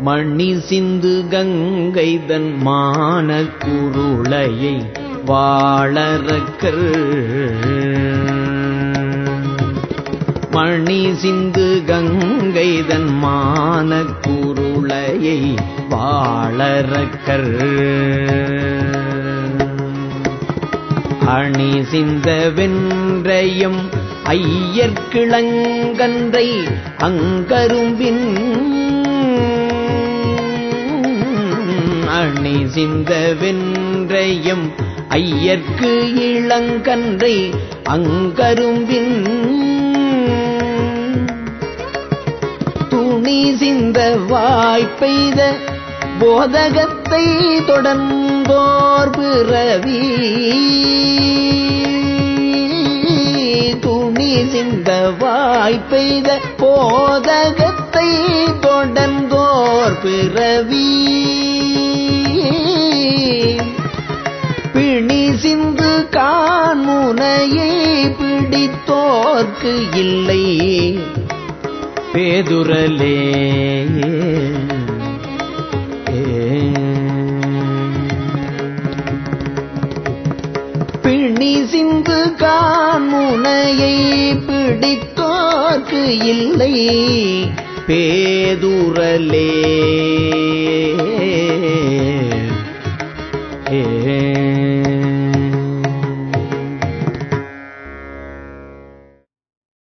மணி சிந்து கங்கைதன் மான குருளையை வாழறக்கர். மணி சிந்து கங்கைதன் மான குருளையை வாழறக்கர். அணி சிந்த வென்றையும் ஐயர்கிளங்கன்றை அங்கரும்பின் சிந்த வென்றையும் ஐயர்க்கு இளங்கன்றை அங்கரும்பின் துணி சிந்த வாய்ப்பெய்த போதகத்தை தொடர்ந்தோர் பிறவி. துணி சிந்த வாய்ப்பெய்த போதகத்தை தொடர்ந்தோர் பிறவி. சிந்து கான்முனையை பிடித்தோர்க்கு இல்லை. பேதுரலே. பிணி சிந்து கான்முனையை பிடித்தோர்க்கு இல்லை. பேதுரலே. ए।